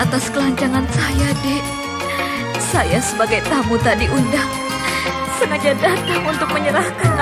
atas kelancangan saya, Dek. Saya sebagai tamu tadi undang sengaja datang untuk menyerahkan